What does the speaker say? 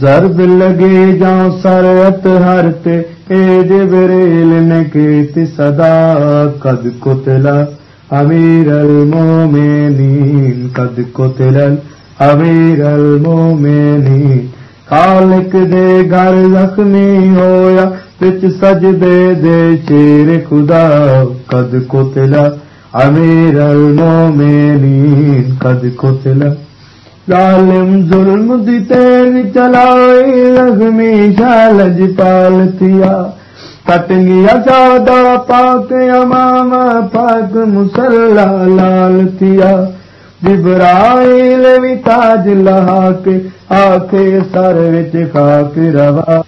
ਜ਼ਰਬ ਲਗੇ ਜਾਂ ਸਰਤ ਹਰ ਤੇ, ਏ ਜਿਬਰੀਲ ਨੇ ਕੀਤੀ ਸਦਾ ਕਦ ਕੁਤਲਾ। ਅਮੀਰ ਅਲ ਮੂਮਿਨੀਨ ਕਦ ਕੁਤਲਾ। ਅਮੀਰ ਅਲ ਮੂਮਿਨੀਨ, ਖਾਲਕ ਦੇ ਘਰ ਜ਼ਖਮੀ ਹੋਇਆ, ਵਿੱਚ ਸਜਦੇ ਦੇ ਚੇਰ ਖੁਦਾ ਕਦ ਕੁਤਲਾ। ਅਮੀਰ ਅਲ ਮੂਮਿਨੀਨ ਕਦ ਕੁਤਲਾ। ظالم ظلم دی تیر چلائی لغمی شالج پال تھیا کٹنگیا سادا پاک امام پاک مسلح لال تھیا جبرائیل بھی تاج لہا کے آکھے سر وچ خاک روا